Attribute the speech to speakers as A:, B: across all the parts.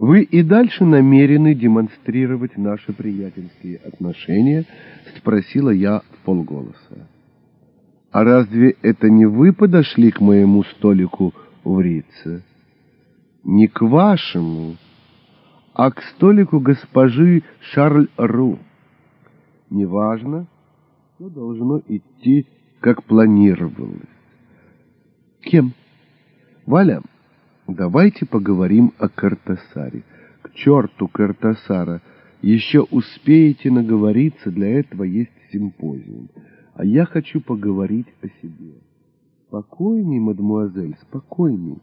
A: Вы и дальше намерены демонстрировать наши приятельские отношения? Спросила я в полголоса. А разве это не вы подошли к моему столику в Рице? Не к вашему, а к столику госпожи Шарль Ру. Неважно, все должно идти, как планировалось. Кем? Валя, давайте поговорим о Картасаре. К черту Картасара! Еще успеете наговориться, для этого есть симпозиум. А я хочу поговорить о себе. Спокойней, мадемуазель, спокойней.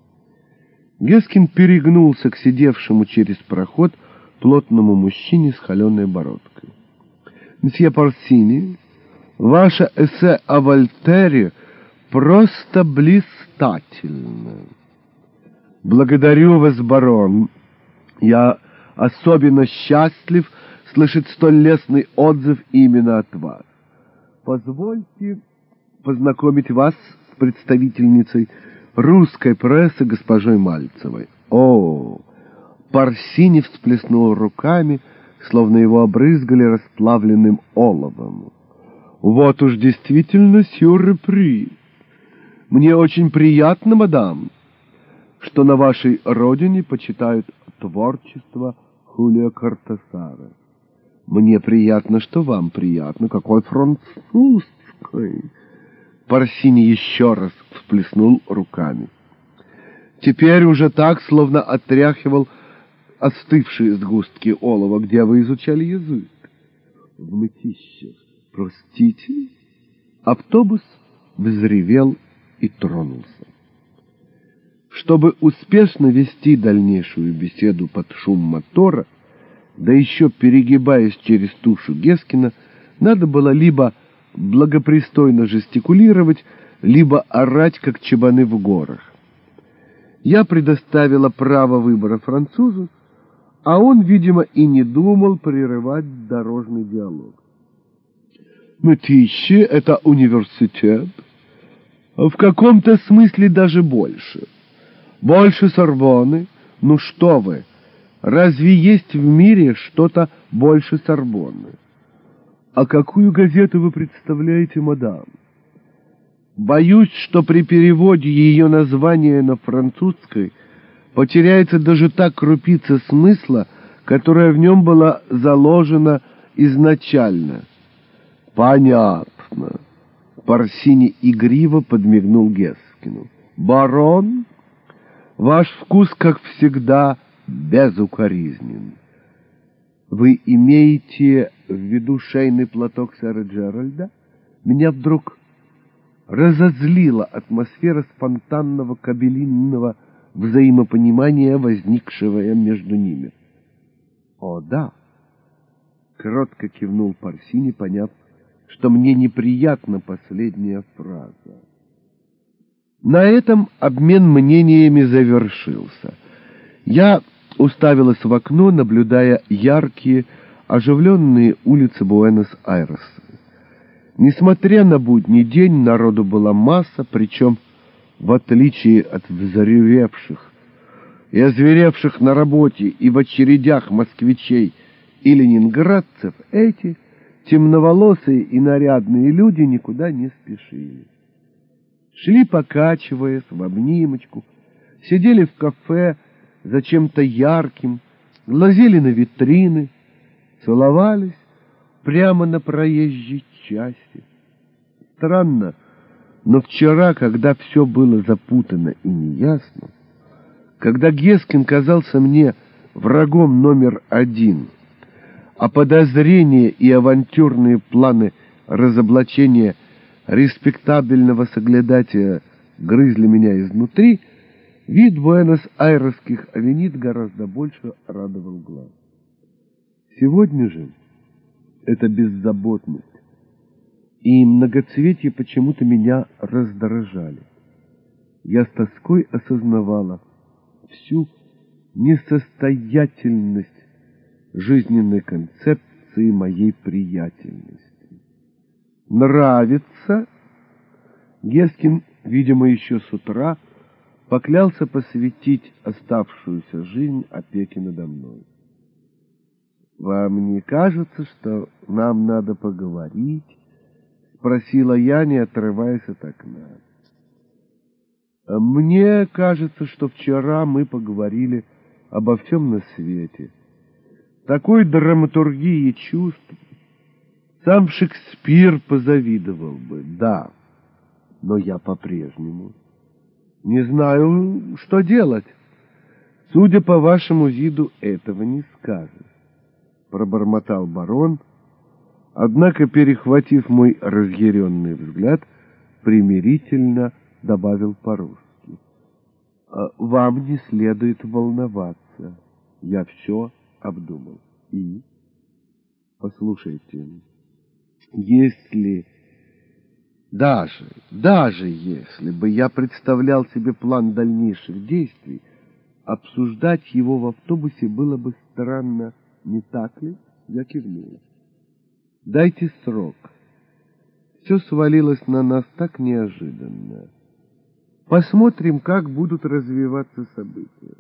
A: Гескин перегнулся к сидевшему через проход плотному мужчине с холеной бородкой. «Мсье Парсини, ваше эссе о Вольтере просто блистательно. Благодарю вас, барон. Я особенно счастлив слышать столь лестный отзыв именно от вас. Позвольте познакомить вас с представительницей русской прессы госпожой Мальцевой. О, Парсини всплеснул руками, словно его обрызгали расплавленным оловом. Вот уж действительно сюрприз. Мне очень приятно, мадам, что на вашей родине почитают творчество Хулио Картасара. Мне приятно, что вам приятно. Какой французской! Парсини еще раз всплеснул руками. Теперь уже так, словно отряхивал остывшие сгустки олова, где вы изучали язык. В мытищах. Простите? Автобус взревел и тронулся. Чтобы успешно вести дальнейшую беседу под шум мотора, да еще перегибаясь через тушу Гескина, надо было либо благопристойно жестикулировать, либо орать, как чабаны в горах. Я предоставила право выбора французу, а он, видимо, и не думал прерывать дорожный диалог. Мытищи — это университет, в каком-то смысле даже больше. Больше Сорбоны? Ну что вы! Разве есть в мире что-то больше Сорбонны? А какую газету вы представляете, мадам? Боюсь, что при переводе ее названия на французской потеряется даже та крупица смысла, которая в нем была заложена изначально. Понятно. Парсини игриво подмигнул Гескину. «Барон, ваш вкус, как всегда, безукоризнен. Вы имеете в виду шейный платок сэра Джеральда? Меня вдруг разозлила атмосфера спонтанного кабелинного взаимопонимания, возникшего между ними. «О, да!» — кротко кивнул Парсини, поняв, что мне неприятна последняя фраза. На этом обмен мнениями завершился. Я уставилась в окно, наблюдая яркие, оживленные улицы Буэнос-Айреса. Несмотря на будний день, народу была масса, причем, в отличие от взревевших и озверевших на работе и в очередях москвичей и ленинградцев, эти — темноволосые и нарядные люди никуда не спешили. Шли, покачиваясь, в обнимочку, сидели в кафе за чем-то ярким, глазели на витрины, целовались прямо на проезжей части. Странно, но вчера, когда все было запутано и неясно, когда Гескин казался мне врагом номер один — а подозрения и авантюрные планы разоблачения респектабельного соглядатия грызли меня изнутри, вид Буэнос-Айресских авенит гораздо больше радовал глаз. Сегодня же эта беззаботность и многоцветие почему-то меня раздражали. Я с тоской осознавала всю несостоятельность жизненной концепции моей приятельности. Нравится? Гескин, видимо, еще с утра поклялся посвятить оставшуюся жизнь опеке надо мной. «Вам не кажется, что нам надо поговорить?» — спросила я, не отрываясь от окна. «Мне кажется, что вчера мы поговорили обо всем на свете. Такой драматургии чувств сам Шекспир позавидовал бы, да, но я по-прежнему не знаю, что делать. Судя по вашему виду, этого не скажешь, — пробормотал барон, однако, перехватив мой разъяренный взгляд, примирительно добавил по-русски. «А «Вам не следует волноваться. Я все обдумал. И? Послушайте, если... Даже, даже если бы я представлял себе план дальнейших действий, обсуждать его в автобусе было бы странно, не так ли? Я кивнула. Дайте срок. Все свалилось на нас так неожиданно. Посмотрим, как будут развиваться события.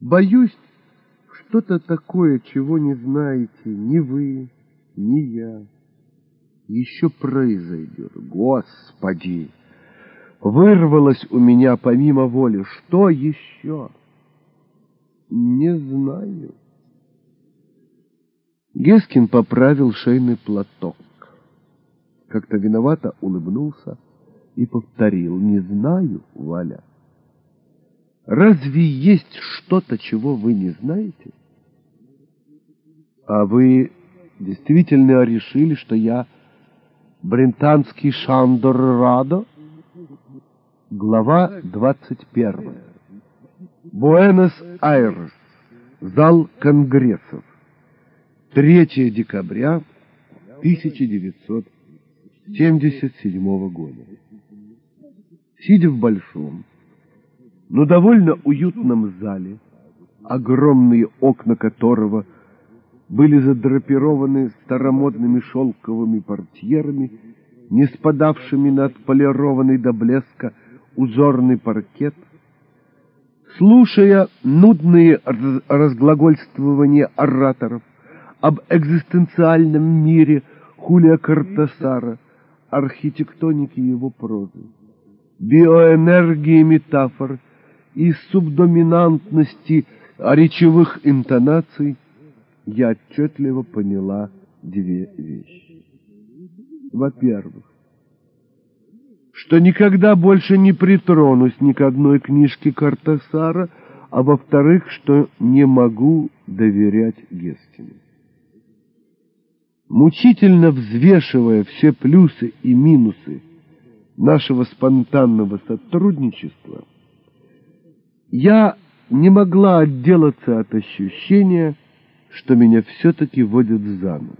A: Боюсь, что-то такое, чего не знаете ни вы, ни я. Еще произойдет. Господи! Вырвалось у меня помимо воли. Что еще? Не знаю. Гескин поправил шейный платок. Как-то виновато улыбнулся и повторил. Не знаю, Валя. Разве есть что-то, чего вы не знаете? А вы действительно решили, что я брентанский Шандор Радо? Глава 21. Буэнос-Айрес. Зал конгрессов. 3 декабря 1977 года. Сидя в большом, но довольно уютном зале, огромные окна которого были задрапированы старомодными шелковыми портьерами, не спадавшими на отполированный до блеска узорный паркет, слушая нудные разглагольствования ораторов об экзистенциальном мире Хулия Картасара, архитектонике его прозы, биоэнергии метафор — и субдоминантности речевых интонаций я отчетливо поняла две вещи. Во-первых, что никогда больше не притронусь ни к одной книжке Картасара, а во-вторых, что не могу доверять Гескину. Мучительно взвешивая все плюсы и минусы нашего спонтанного сотрудничества, я не могла отделаться от ощущения, что меня все-таки водят за нос.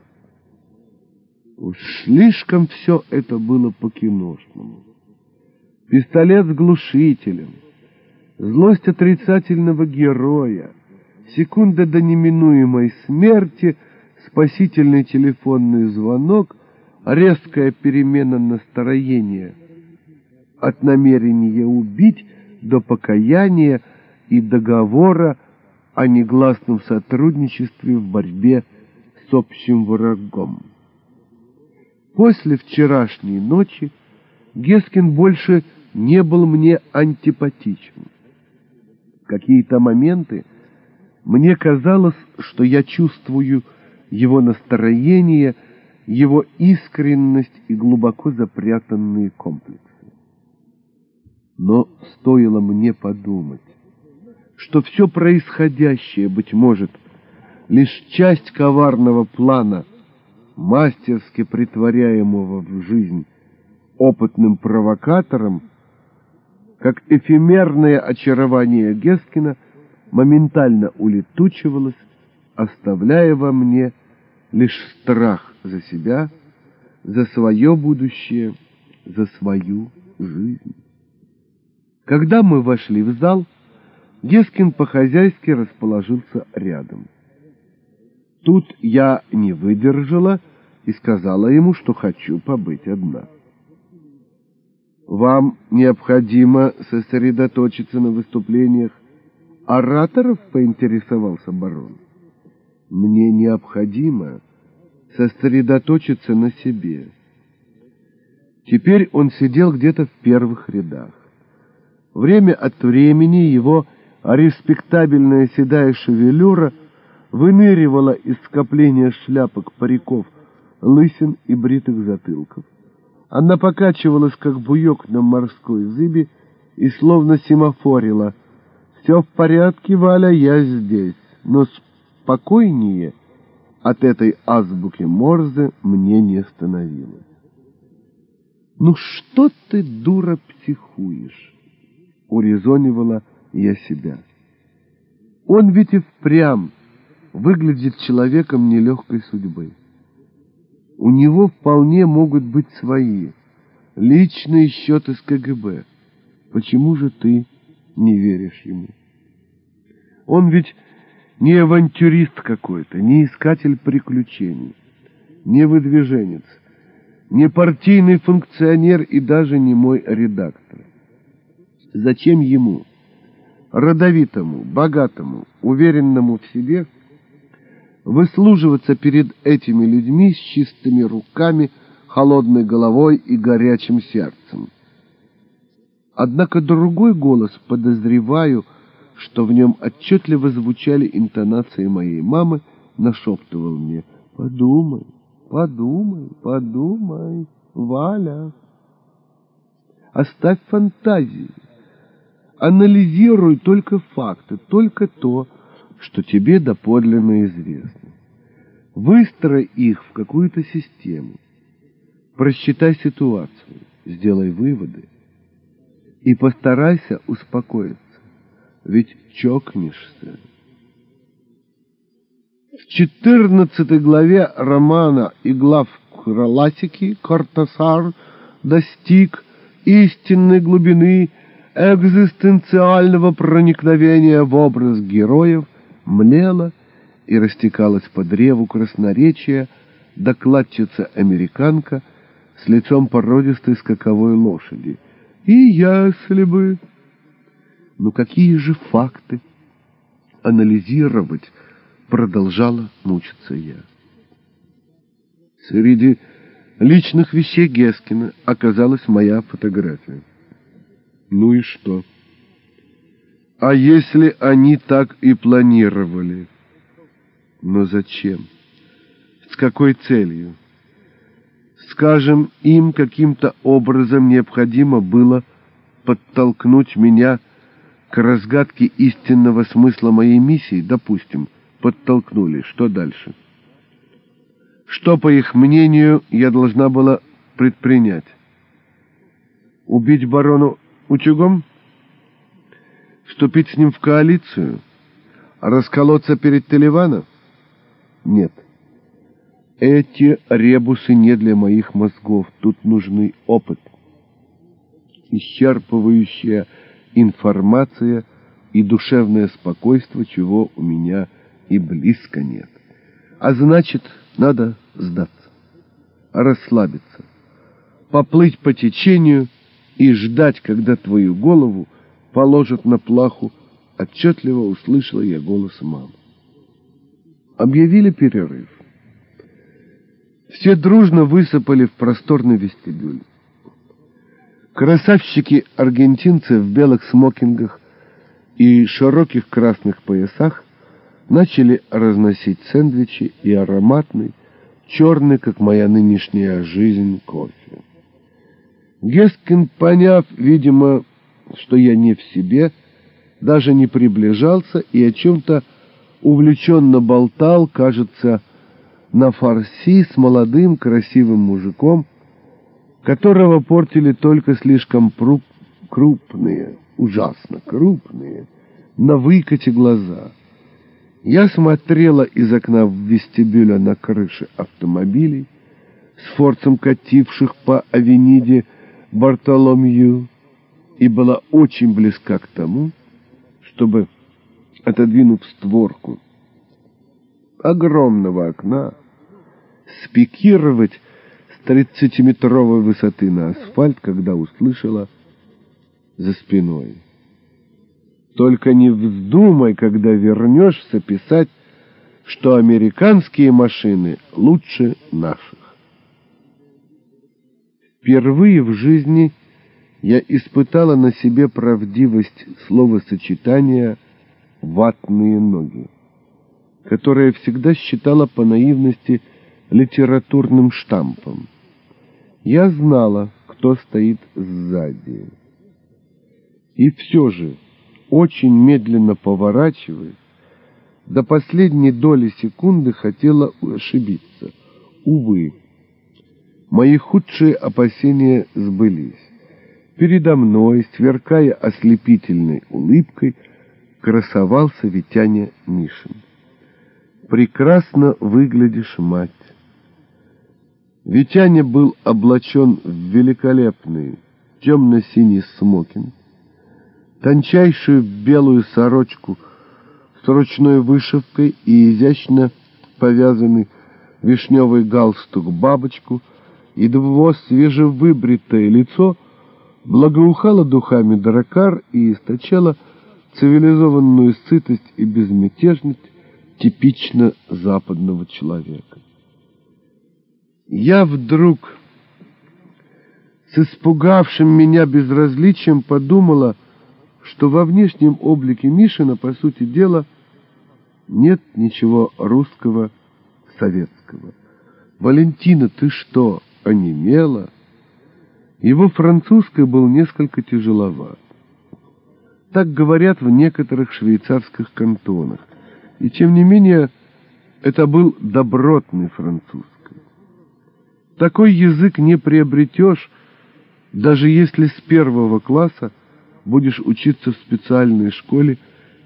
A: Уж слишком все это было по-киношному. Пистолет с глушителем, злость отрицательного героя, секунда до неминуемой смерти, спасительный телефонный звонок, резкая перемена настроения от намерения убить до покаяния и договора о негласном сотрудничестве в борьбе с общим врагом. После вчерашней ночи Гескин больше не был мне антипатичен. Какие-то моменты мне казалось, что я чувствую его настроение, его искренность и глубоко запрятанные комплексы. Но стоило мне подумать, что все происходящее, быть может, лишь часть коварного плана, мастерски притворяемого в жизнь опытным провокатором, как эфемерное очарование Гескина моментально улетучивалось, оставляя во мне лишь страх за себя, за свое будущее, за свою жизнь. Когда мы вошли в зал, Гескин по-хозяйски расположился рядом. Тут я не выдержала и сказала ему, что хочу побыть одна. Вам необходимо сосредоточиться на выступлениях ораторов, поинтересовался барон. Мне необходимо сосредоточиться на себе. Теперь он сидел где-то в первых рядах. Время от времени его респектабельная седая шевелюра выныривала из скопления шляпок, париков, лысин и бритых затылков. Она покачивалась, как буек на морской зыбе, и словно семафорила. «Все в порядке, Валя, я здесь, но спокойнее от этой азбуки Морзе мне не становилось». «Ну что ты, дура, психуешь?» — урезонивала я себя. «Он ведь и впрямь выглядит человеком нелегкой судьбы. У него вполне могут быть свои, личные счеты с КГБ. Почему же ты не веришь ему? Он ведь не авантюрист какой-то, не искатель приключений, не выдвиженец, не партийный функционер и даже не мой редактор. Зачем ему, родовитому, богатому, уверенному в себе, выслуживаться перед этими людьми с чистыми руками, холодной головой и горячим сердцем? Однако другой голос, подозреваю, что в нем отчетливо звучали интонации моей мамы, нашептывал мне «Подумай, подумай, подумай, Валя». Оставь фантазии, анализируй только факты, только то, что тебе доподлинно известно. Выстрой их в какую-то систему, просчитай ситуацию, сделай выводы и постарайся успокоиться, ведь чокнешься. В 14 главе романа и глав классики Кортасар достиг истинной глубины экзистенциального проникновения в образ героев, млела и растекалась по древу красноречия докладчица-американка с лицом породистой скаковой лошади — и если бы... Ну какие же факты анализировать продолжала мучиться я. Среди личных вещей Гескина оказалась моя фотография. Ну и что? А если они так и планировали? Но зачем? С какой целью? Скажем, им каким-то образом необходимо было подтолкнуть меня к разгадке истинного смысла моей миссии, допустим, подтолкнули. Что дальше? Что, по их мнению, я должна была предпринять? Убить барону утюгом? Вступить с ним в коалицию? Расколоться перед Теливаном? Нет. Эти ребусы не для моих мозгов. Тут нужный опыт. Исчерпывающая информация и душевное спокойствие, чего у меня и близко нет. А значит, надо сдаться, расслабиться, поплыть по течению и ждать, когда твою голову положат на плаху, отчетливо услышала я голос мамы. Объявили перерыв. Все дружно высыпали в просторный вестибюль. Красавчики-аргентинцы в белых смокингах и широких красных поясах начали разносить сэндвичи и ароматный, черный, как моя нынешняя жизнь, кофе. Гескин, поняв, видимо, что я не в себе, даже не приближался и о чем-то увлеченно болтал, кажется, на фарси с молодым красивым мужиком, которого портили только слишком крупные, ужасно крупные, на выкате глаза. Я смотрела из окна в вестибюля на крыши автомобилей, с форцем кативших по авениде Бартоломью, и была очень близка к тому, чтобы, отодвинув створку огромного окна, спикировать с тридцатиметровой высоты на асфальт, когда услышала за спиной. Только не вздумай, когда вернешься, писать, что американские машины лучше наших. Впервые в жизни я испытала на себе правдивость словосочетания «ватные ноги», которое всегда считала по наивности литературным штампом. Я знала, кто стоит сзади. И все же, очень медленно поворачиваясь, до последней доли секунды хотела ошибиться. Увы, мои худшие опасения сбылись. Передо мной, сверкая ослепительной улыбкой, красовался Витяня Мишин. «Прекрасно выглядишь, мать!» Витяня был облачен в великолепный темно-синий смокинг, тончайшую белую сорочку с ручной вышивкой и изящно повязанный вишневый галстук-бабочку, и его свежевыбритое лицо благоухало духами дракар и источало цивилизованную сытость и безмятежность типично западного человека. Я вдруг с испугавшим меня безразличием подумала, что во внешнем облике Мишина, по сути дела, нет ничего русского, советского. «Валентина, ты что, онемела?» Его французский был несколько тяжеловат. Так говорят в некоторых швейцарских кантонах. И тем не менее, это был добротный французский. Такой язык не приобретешь, даже если с первого класса будешь учиться в специальной школе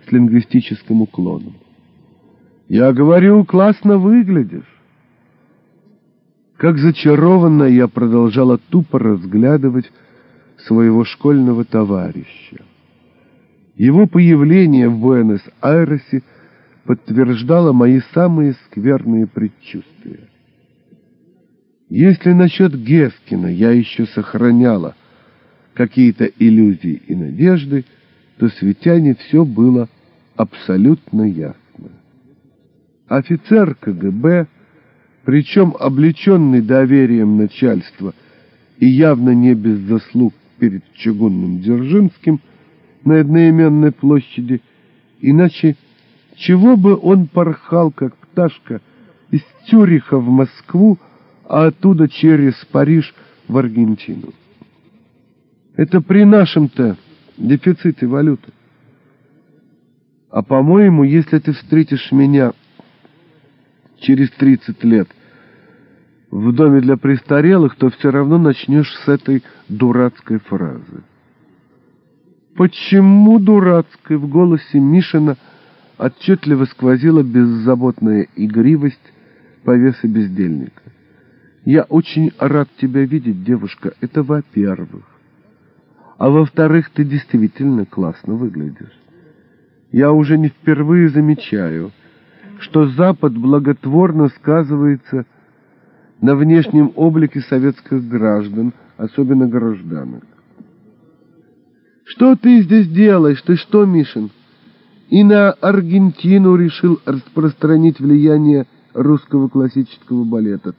A: с лингвистическим уклоном. Я говорю, классно выглядишь. Как зачарованно я продолжала тупо разглядывать своего школьного товарища. Его появление в Буэнос-Айресе подтверждало мои самые скверные предчувствия. Если насчет Гескина я еще сохраняла какие-то иллюзии и надежды, то с Витяне все было абсолютно ясно. Офицер КГБ, причем облеченный доверием начальства и явно не без заслуг перед чугунным Дзержинским на одноименной площади, иначе чего бы он порхал, как пташка, из Цюриха в Москву, а оттуда через Париж в Аргентину. Это при нашем-то дефиците валюты. А по-моему, если ты встретишь меня через 30 лет в доме для престарелых, то все равно начнешь с этой дурацкой фразы. Почему дурацкой в голосе Мишина отчетливо сквозила беззаботная игривость повеса бездельника? Я очень рад тебя видеть, девушка, это во-первых. А во-вторых, ты действительно классно выглядишь. Я уже не впервые замечаю — что Запад благотворно сказывается на внешнем облике советских граждан, особенно гражданок. «Что ты здесь делаешь? Ты что, Мишин?» И на Аргентину решил распространить влияние русского классического балета.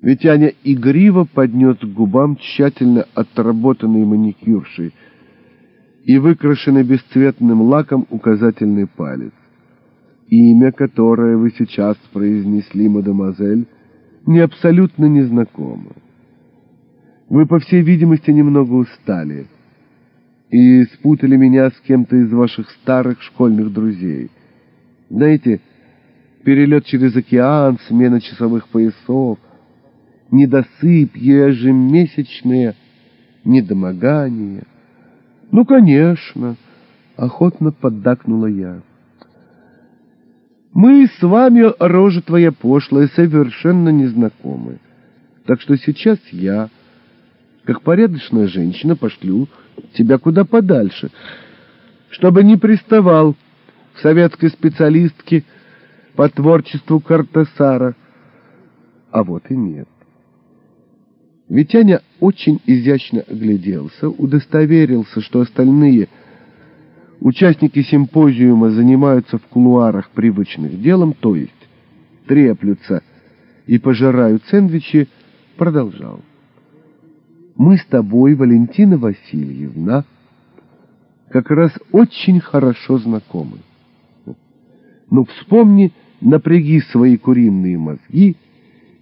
A: Витяня игриво поднес к губам тщательно отработанный маникюршей – и выкрашенный бесцветным лаком указательный палец. Имя, которое вы сейчас произнесли, мадемуазель, мне абсолютно незнакомо. Вы, по всей видимости, немного устали и спутали меня с кем-то из ваших старых школьных друзей. Знаете, перелет через океан, смена часовых поясов, недосып, ежемесячные недомогания — «Ну, конечно!» — охотно поддакнула я. «Мы с вами, рожа твоя пошлая, совершенно незнакомы. Так что сейчас я, как порядочная женщина, пошлю тебя куда подальше, чтобы не приставал к советской специалистке по творчеству Картасара, А вот и нет. Витяня очень изящно огляделся, удостоверился, что остальные участники симпозиума занимаются в кулуарах привычных делом, то есть треплются и пожирают сэндвичи, продолжал. Мы с тобой, Валентина Васильевна, как раз очень хорошо знакомы. Ну, вспомни, напряги свои куриные мозги —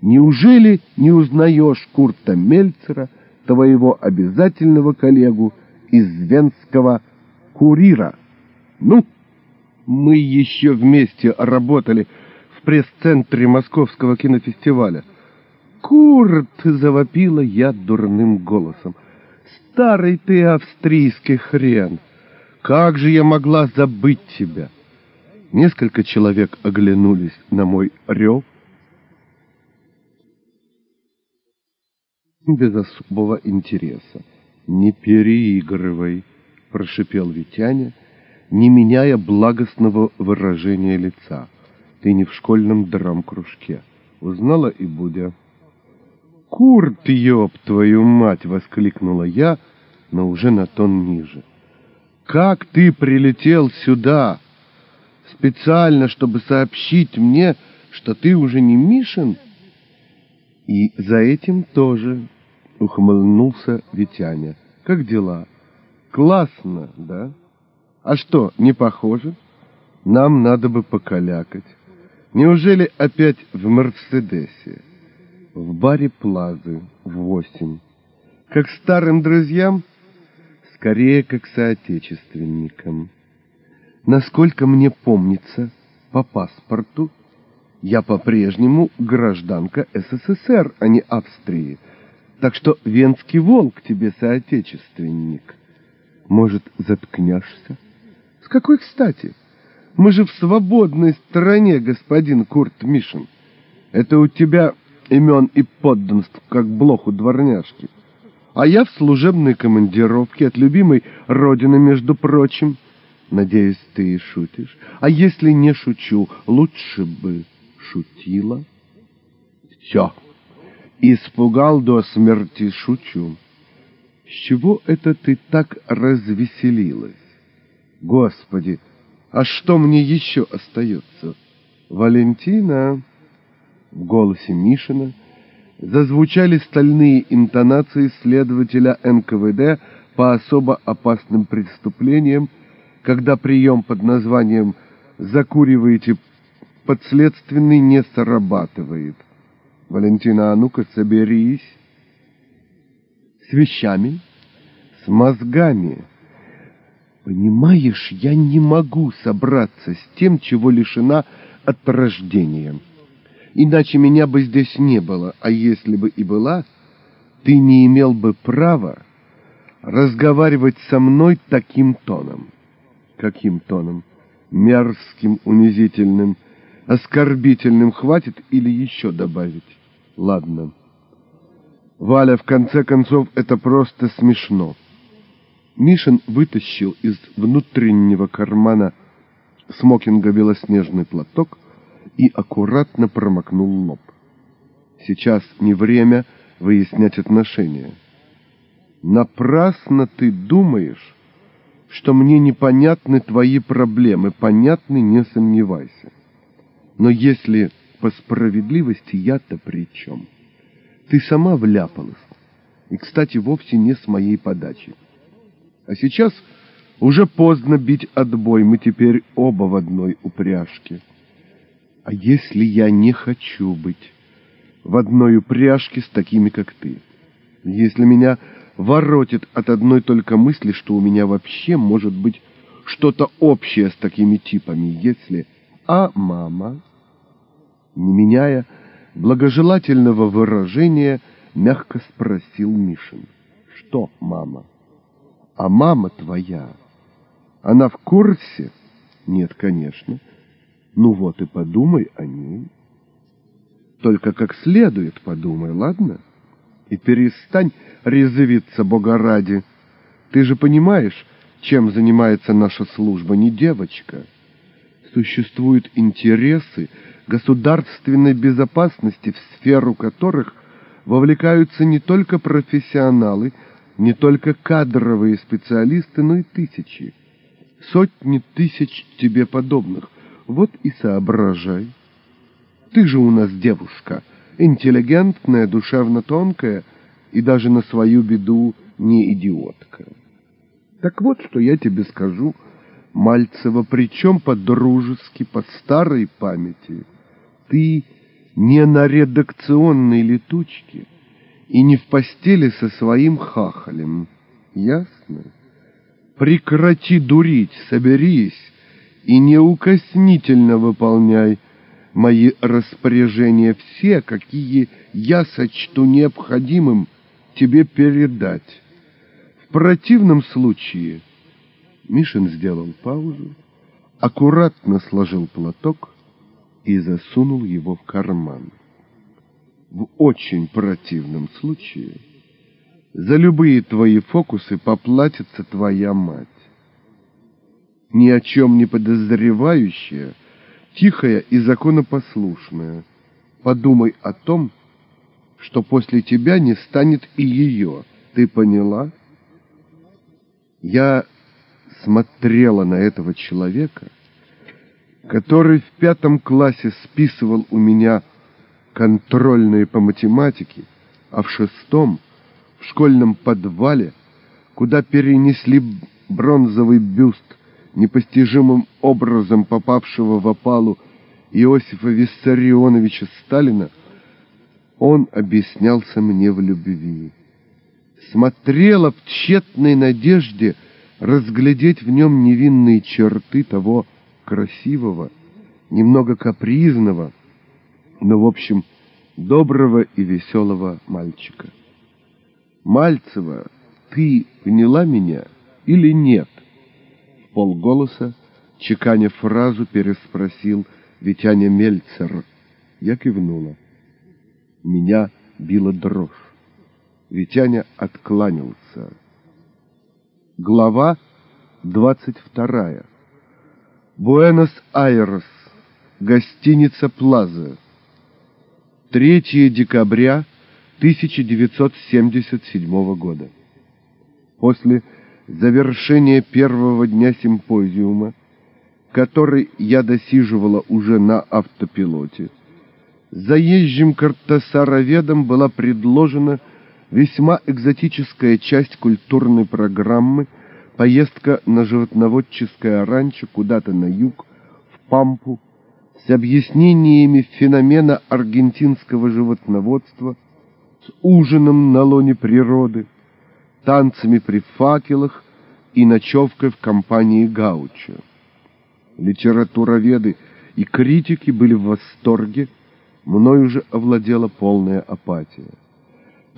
A: Неужели не узнаешь Курта Мельцера, твоего обязательного коллегу из Венского курира? Ну, мы еще вместе работали в пресс-центре Московского кинофестиваля. «Курт!» — завопила я дурным голосом. «Старый ты австрийский хрен! Как же я могла забыть тебя?» Несколько человек оглянулись на мой рев, без особого интереса. «Не переигрывай», — прошипел Витяня, не меняя благостного выражения лица. «Ты не в школьном драм-кружке. Узнала и будя». «Курт, ёб твою мать!» — воскликнула я, но уже на тон ниже. «Как ты прилетел сюда? Специально, чтобы сообщить мне, что ты уже не Мишин?» «И за этим тоже — ухмыльнулся Витяня. «Как дела?» «Классно, да? А что, не похоже? Нам надо бы покалякать. Неужели опять в Мерседесе? В баре Плазы в восемь. Как старым друзьям? Скорее, как соотечественникам. Насколько мне помнится, по паспорту я по-прежнему гражданка СССР, а не Австрии» Так что венский волк тебе соотечественник. Может, заткнешься? С какой кстати? Мы же в свободной стране, господин Курт Мишин. Это у тебя имен и подданств, как блох у дворняжки. А я в служебной командировке от любимой родины, между прочим. Надеюсь, ты и шутишь. А если не шучу, лучше бы шутила. Все. Испугал до смерти, шучу. С чего это ты так развеселилась? Господи, а что мне еще остается? Валентина... В голосе Мишина зазвучали стальные интонации следователя НКВД по особо опасным преступлениям, когда прием под названием «закуриваете подследственный» не срабатывает. Валентина, а ну-ка соберись. С вещами, с мозгами. Понимаешь, я не могу собраться с тем, чего лишена от рождения. Иначе меня бы здесь не было, а если бы и была, ты не имел бы права разговаривать со мной таким тоном. Каким тоном? Мерзким, унизительным, оскорбительным хватит или еще добавить? Ладно. Валя, в конце концов, это просто смешно. Мишин вытащил из внутреннего кармана смокинга белоснежный платок и аккуратно промокнул лоб. Сейчас не время выяснять отношения. Напрасно ты думаешь, что мне непонятны твои проблемы. Понятны, не сомневайся. Но если по справедливости я-то при чем? Ты сама вляпалась. И, кстати, вовсе не с моей подачи. А сейчас уже поздно бить отбой, мы теперь оба в одной упряжке. А если я не хочу быть в одной упряжке с такими, как ты? Если меня воротит от одной только мысли, что у меня вообще может быть что-то общее с такими типами, если... А мама не меняя благожелательного выражения, мягко спросил Мишин. «Что, мама?» «А мама твоя, она в курсе?» «Нет, конечно». «Ну вот и подумай о ней». «Только как следует подумай, ладно?» «И перестань резвиться, Бога ради. Ты же понимаешь, чем занимается наша служба, не девочка. Существуют интересы, государственной безопасности, в сферу которых вовлекаются не только профессионалы, не только кадровые специалисты, но и тысячи, сотни тысяч тебе подобных. Вот и соображай. Ты же у нас девушка, интеллигентная, душевно тонкая и даже на свою беду не идиотка. Так вот, что я тебе скажу, Мальцева, причем по-дружески, по старой памяти. Ты не на редакционной летучке и не в постели со своим хахалем. Ясно? Прекрати дурить, соберись и неукоснительно выполняй мои распоряжения все, какие я сочту необходимым тебе передать. В противном случае Мишин сделал паузу, аккуратно сложил платок и засунул его в карман. В очень противном случае за любые твои фокусы поплатится твоя мать. Ни о чем не подозревающая, тихая и законопослушная, подумай о том, что после тебя не станет и ее. Ты поняла? Я смотрела на этого человека, который в пятом классе списывал у меня контрольные по математике, а в шестом в школьном подвале, куда перенесли бронзовый бюст непостижимым образом попавшего в опалу Иосифа Виссарионовича Сталина, он объяснялся мне в любви. Смотрела в тщетной надежде разглядеть в нем невинные черты того красивого, немного капризного, но, в общем, доброго и веселого мальчика. Мальцева, ты поняла меня или нет? В полголоса, чеканя фразу, переспросил Витяня Мельцер. Я кивнула. Меня била дрожь. Витяня откланялся. Глава двадцать вторая. Буэнос-Айрес. Гостиница «Плаза». 3 декабря 1977 года. После завершения первого дня симпозиума, который я досиживала уже на автопилоте, заезжим картосароведом была предложена весьма экзотическая часть культурной программы поездка на животноводческое ранчо куда-то на юг, в Пампу, с объяснениями феномена аргентинского животноводства, с ужином на лоне природы, танцами при факелах и ночевкой в компании Гаучо. Литературоведы и критики были в восторге, мною же овладела полная апатия.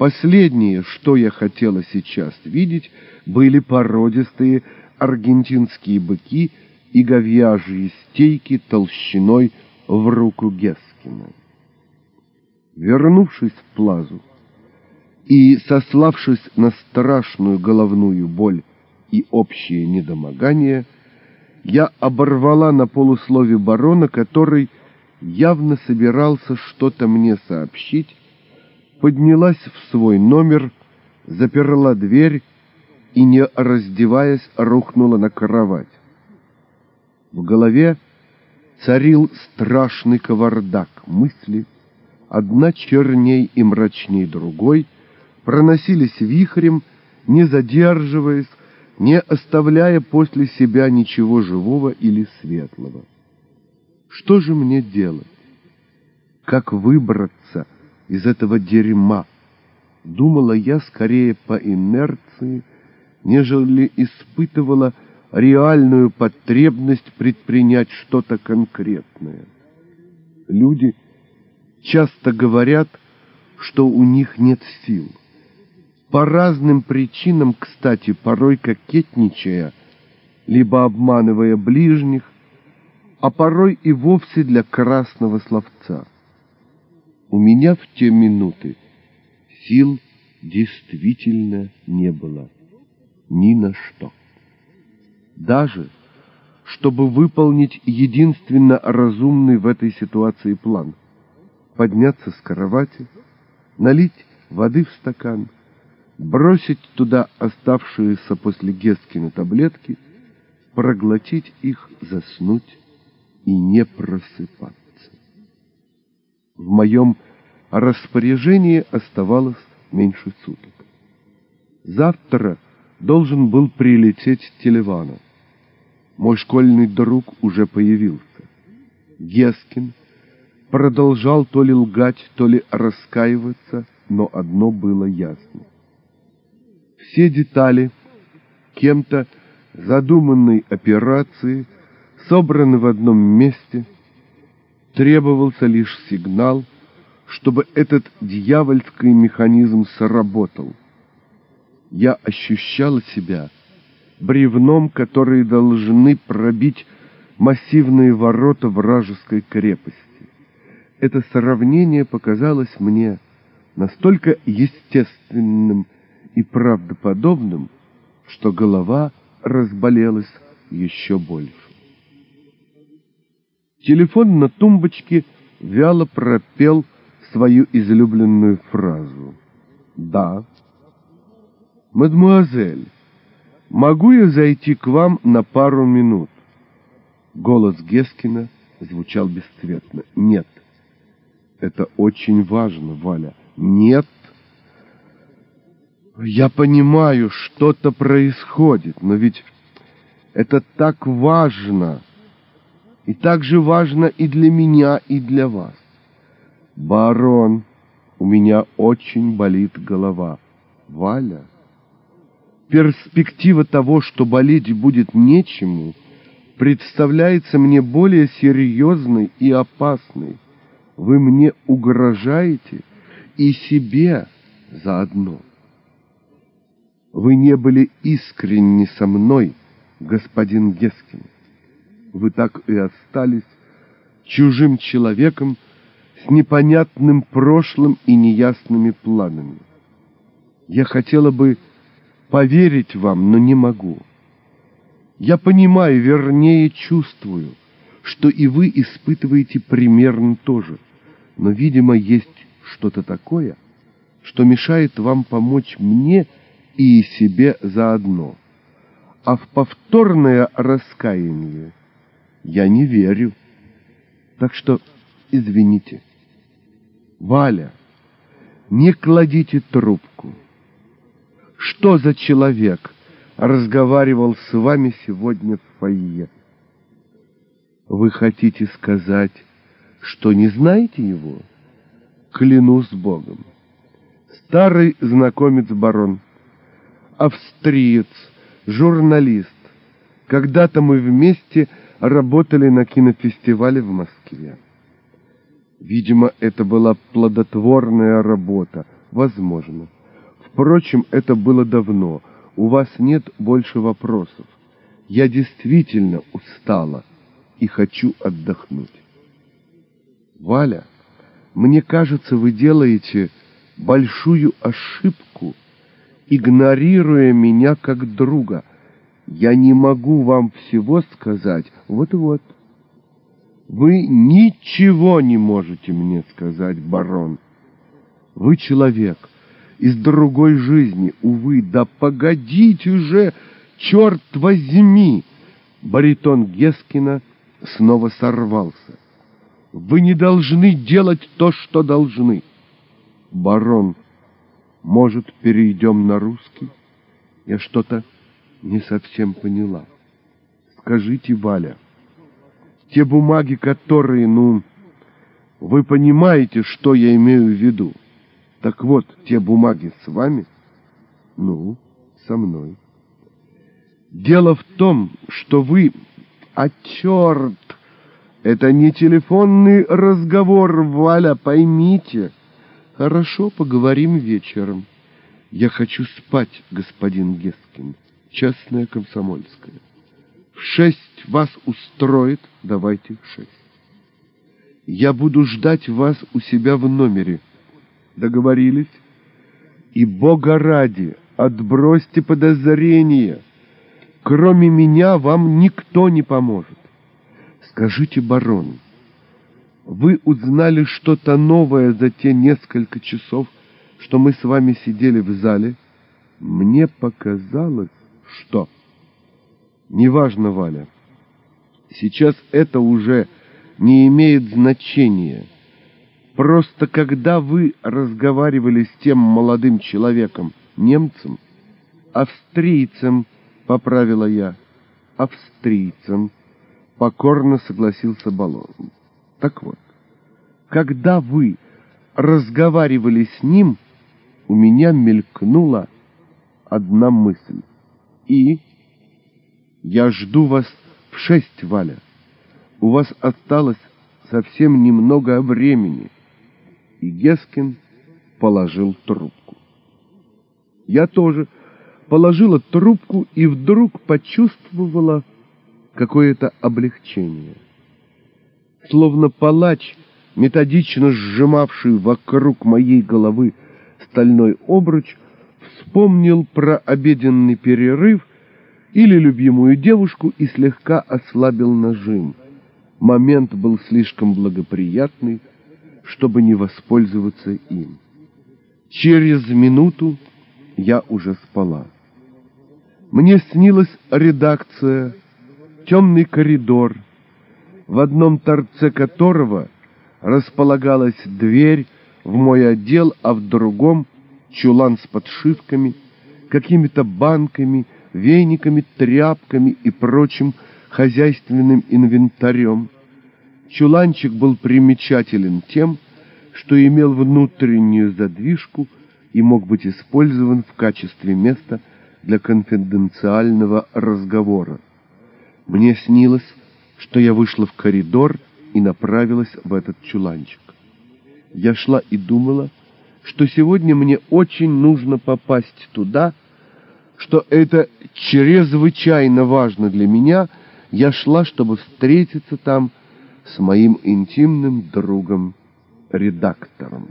A: Последнее, что я хотела сейчас видеть, были породистые аргентинские быки и говяжьи стейки толщиной в руку Гескина. Вернувшись в плазу и сославшись на страшную головную боль и общее недомогание, я оборвала на полуслове барона, который явно собирался что-то мне сообщить, поднялась в свой номер, заперла дверь и, не раздеваясь, рухнула на кровать. В голове царил страшный кавардак. Мысли, одна черней и мрачней другой, проносились вихрем, не задерживаясь, не оставляя после себя ничего живого или светлого. Что же мне делать? Как выбраться из этого дерьма. Думала я скорее по инерции, нежели испытывала реальную потребность предпринять что-то конкретное. Люди часто говорят, что у них нет сил. По разным причинам, кстати, порой кокетничая, либо обманывая ближних, а порой и вовсе для красного словца. У меня в те минуты сил действительно не было ни на что. Даже чтобы выполнить единственно разумный в этой ситуации план. Подняться с кровати, налить воды в стакан, бросить туда оставшиеся после Гескина таблетки, проглотить их, заснуть и не просыпаться. В моем распоряжении оставалось меньше суток. Завтра должен был прилететь Телевана. Мой школьный друг уже появился. Гескин продолжал то ли лгать, то ли раскаиваться, но одно было ясно. Все детали кем-то задуманной операции собраны в одном месте, требовался лишь сигнал, чтобы этот дьявольский механизм сработал. Я ощущала себя бревном, которые должны пробить массивные ворота вражеской крепости. Это сравнение показалось мне настолько естественным и правдоподобным, что голова разболелась еще больше. Телефон на тумбочке вяло пропел свою излюбленную фразу. «Да». «Мадемуазель, могу я зайти к вам на пару минут?» Голос Гескина звучал бесцветно. «Нет». «Это очень важно, Валя». «Нет». «Я понимаю, что-то происходит, но ведь это так важно, и так же важно и для меня, и для вас. Барон, у меня очень болит голова. Валя, перспектива того, что болеть будет нечему, представляется мне более серьезной и опасной. Вы мне угрожаете и себе заодно. Вы не были искренни со мной, господин Гескин. Вы так и остались чужим человеком с непонятным прошлым и неясными планами. Я хотела бы поверить вам, но не могу. Я понимаю, вернее чувствую, что и вы испытываете примерно то же, но, видимо, есть что-то такое, что мешает вам помочь мне и себе заодно а в повторное раскаяние я не верю. Так что извините. Валя, не кладите трубку. Что за человек разговаривал с вами сегодня в фойе? Вы хотите сказать, что не знаете его? Клянусь Богом. Старый знакомец барон, австриец, журналист. Когда-то мы вместе работали на кинофестивале в Москве. Видимо, это была плодотворная работа. Возможно. Впрочем, это было давно. У вас нет больше вопросов. Я действительно устала и хочу отдохнуть. Валя, мне кажется, вы делаете большую ошибку, игнорируя меня как друга. Я не могу вам всего сказать. Вот-вот. Вы ничего не можете мне сказать, барон. Вы человек из другой жизни, увы. Да погодите же, черт возьми! Баритон Гескина снова сорвался. Вы не должны делать то, что должны. Барон может, перейдем на русский? Я что-то не совсем поняла. Скажите, Валя, те бумаги, которые, ну, вы понимаете, что я имею в виду? Так вот, те бумаги с вами? Ну, со мной. Дело в том, что вы... А черт! Это не телефонный разговор, Валя, поймите. Хорошо, поговорим вечером. Я хочу спать, господин Гескин. Частная комсомольская. Шесть вас устроит, давайте в шесть. Я буду ждать вас у себя в номере. Договорились? И, Бога ради, отбросьте подозрения. Кроме меня вам никто не поможет. Скажите, барон, вы узнали что-то новое за те несколько часов, что мы с вами сидели в зале? Мне показалось, что... Неважно, Валя. Сейчас это уже не имеет значения. Просто когда вы разговаривали с тем молодым человеком, немцем, австрийцем, поправила я, австрийцем, покорно согласился Балон. Так вот, когда вы разговаривали с ним, у меня мелькнула одна мысль. И я жду вас в шесть, Валя. У вас осталось совсем немного времени. И Гескин положил трубку. Я тоже положила трубку и вдруг почувствовала какое-то облегчение. Словно палач, методично сжимавший вокруг моей головы стальной обруч, вспомнил про обеденный перерыв или любимую девушку и слегка ослабил нажим. Момент был слишком благоприятный, чтобы не воспользоваться им. Через минуту я уже спала. Мне снилась редакция, темный коридор, в одном торце которого располагалась дверь в мой отдел, а в другом чулан с подшивками, какими-то банками, вениками, тряпками и прочим хозяйственным инвентарем. Чуланчик был примечателен тем, что имел внутреннюю задвижку и мог быть использован в качестве места для конфиденциального разговора. Мне снилось, что я вышла в коридор и направилась в этот чуланчик. Я шла и думала, что сегодня мне очень нужно попасть туда, что это чрезвычайно важно для меня, я шла, чтобы встретиться там с моим интимным другом-редактором.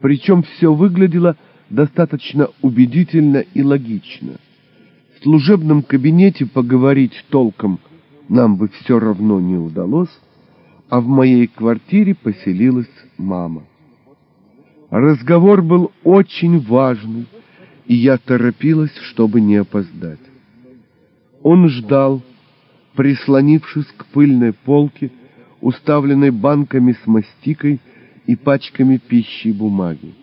A: Причем все выглядело достаточно убедительно и логично. В служебном кабинете поговорить толком нам бы все равно не удалось, а в моей квартире поселилась мама. Разговор был очень важный, и я торопилась, чтобы не опоздать. Он ждал, прислонившись к пыльной полке, уставленной банками с мастикой и пачками пищи и бумаги.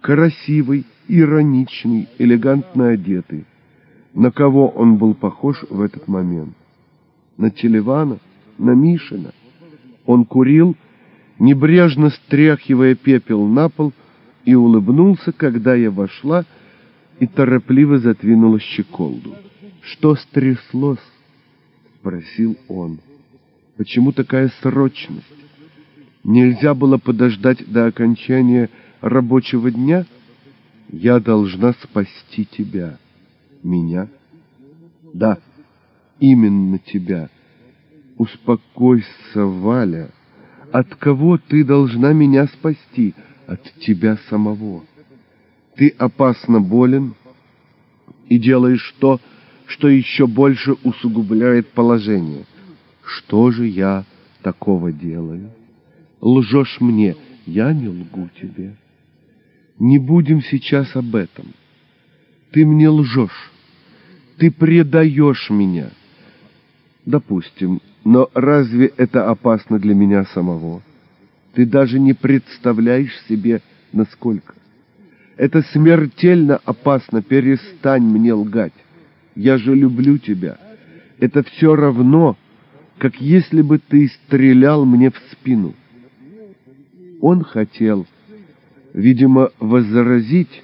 A: Красивый, ироничный, элегантно одетый. На кого он был похож в этот момент? На Телевана? На Мишина? Он курил, небрежно стряхивая пепел на пол, и улыбнулся, когда я вошла и торопливо затвинула щеколду. «Что стряслось?» — спросил он. «Почему такая срочность? Нельзя было подождать до окончания рабочего дня? Я должна спасти тебя». «Меня?» «Да, именно тебя. Успокойся, Валя. От кого ты должна меня спасти? От тебя самого». Ты опасно болен и делаешь то, что еще больше усугубляет положение. Что же я такого делаю? Лжешь мне, я не лгу тебе. Не будем сейчас об этом. Ты мне лжешь. Ты предаешь меня. Допустим, но разве это опасно для меня самого? Ты даже не представляешь себе, насколько. Это смертельно опасно, перестань мне лгать. Я же люблю тебя. Это все равно, как если бы ты стрелял мне в спину. Он хотел, видимо, возразить,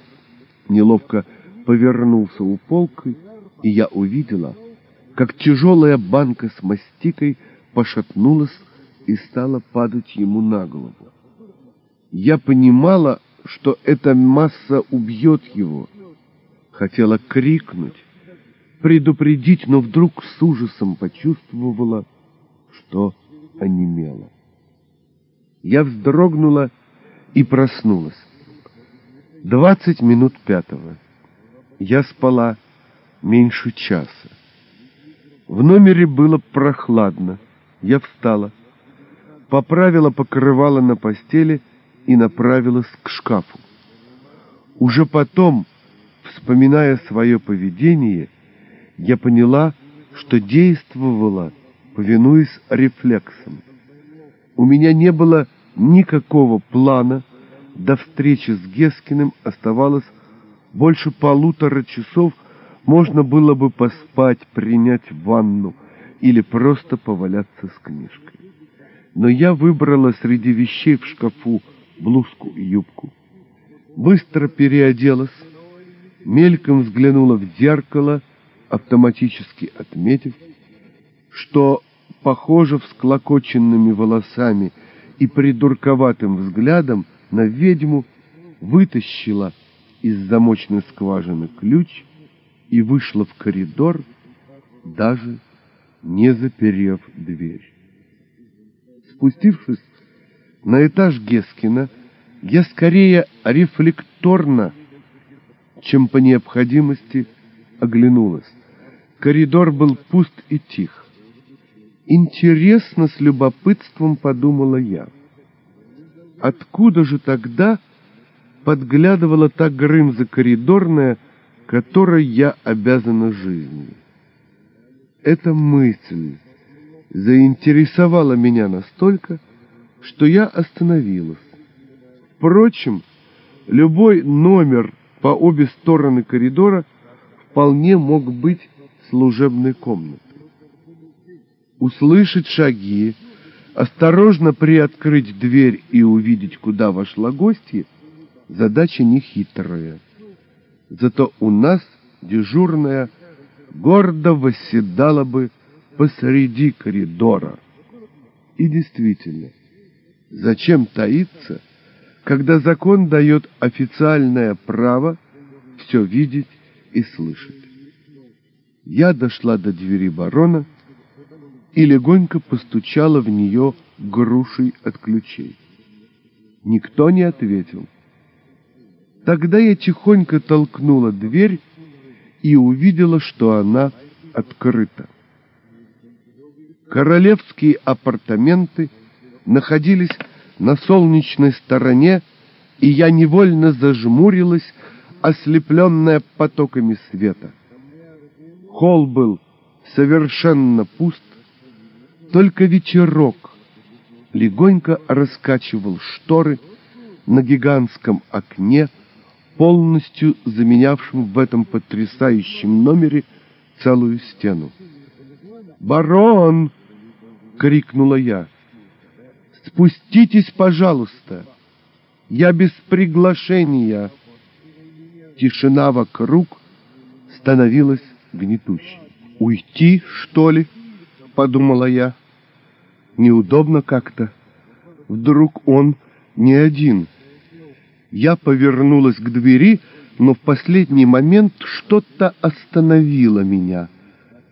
A: неловко повернулся у полкой, и я увидела, как тяжелая банка с мастикой пошатнулась и стала падать ему на голову. Я понимала, что эта масса убьет его. Хотела крикнуть, предупредить, но вдруг с ужасом почувствовала, что онемела. Я вздрогнула и проснулась. Двадцать минут пятого. Я спала меньше часа. В номере было прохладно. Я встала, поправила покрывало на постели и направилась к шкафу. Уже потом, вспоминая свое поведение, я поняла, что действовала, повинуясь рефлексам. У меня не было никакого плана, до встречи с Гескиным оставалось больше полутора часов, можно было бы поспать, принять ванну или просто поваляться с книжкой. Но я выбрала среди вещей в шкафу блузку и юбку, быстро переоделась, мельком взглянула в зеркало, автоматически отметив, что, похоже, всклокоченными волосами и придурковатым взглядом на ведьму вытащила из замочной скважины ключ и вышла в коридор, даже не заперев дверь. Спустившись на этаж Гескина, я скорее рефлекторно, чем по необходимости оглянулась. Коридор был пуст и тих. Интересно, с любопытством подумала я. Откуда же тогда подглядывала та Грымза коридорная, которой я обязана жизнью? Эта мысль заинтересовала меня настолько, что я остановилась. Впрочем, любой номер по обе стороны коридора вполне мог быть служебной комнатой. Услышать шаги, осторожно приоткрыть дверь и увидеть, куда вошла гостья, задача нехитрая. Зато у нас дежурная гордо восседала бы посреди коридора. И действительно, зачем таиться, когда закон дает официальное право все видеть и слышать? Я дошла до двери барона и легонько постучала в нее грушей от ключей. Никто не ответил. Тогда я тихонько толкнула дверь и увидела, что она открыта. Королевские апартаменты находились на солнечной стороне, и я невольно зажмурилась, ослепленная потоками света. Холл был совершенно пуст, только ветерок легонько раскачивал шторы на гигантском окне, полностью заменявшем в этом потрясающем номере целую стену. «Барон!» — крикнула я. «Спуститесь, пожалуйста! Я без приглашения!» Тишина вокруг становилась гнетущей. «Уйти, что ли?» — подумала я. «Неудобно как-то. Вдруг он не один». Я повернулась к двери, но в последний момент что-то остановило меня.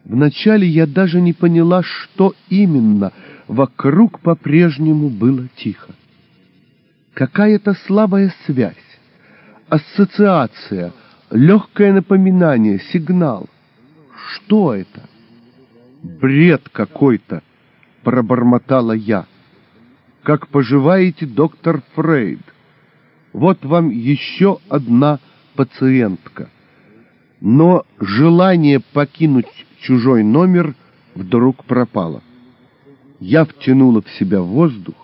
A: Вначале я даже не поняла, что именно. Вокруг по-прежнему было тихо. Какая-то слабая связь, ассоциация, легкое напоминание, сигнал. Что это? Бред какой-то, пробормотала я. Как поживаете, доктор Фрейд? Вот вам еще одна пациентка. Но желание покинуть чужой номер вдруг пропало. Я втянула в себя воздух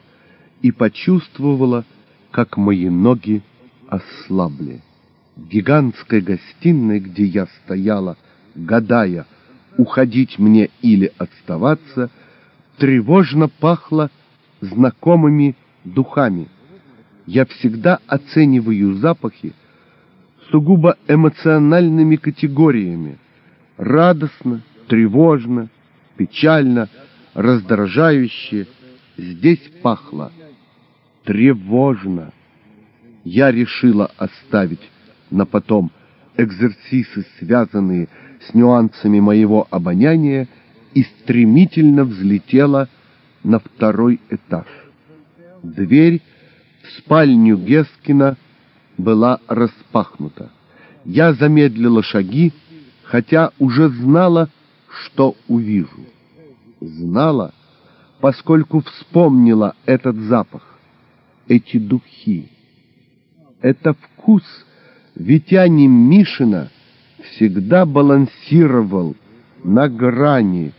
A: и почувствовала, как мои ноги ослабли. В гигантской гостиной, где я стояла, гадая, уходить мне или оставаться, тревожно пахло знакомыми духами. Я всегда оцениваю запахи сугубо эмоциональными категориями. Радостно, тревожно, печально, раздражающе. Здесь пахло тревожно. Я решила оставить на потом экзерсисы, связанные с нюансами моего обоняния, и стремительно взлетела на второй этаж. Дверь в спальню Гескина была распахнута. Я замедлила шаги, хотя уже знала, что увижу. Знала, поскольку вспомнила этот запах, эти духи. Это вкус Витяни Мишина всегда балансировал на грани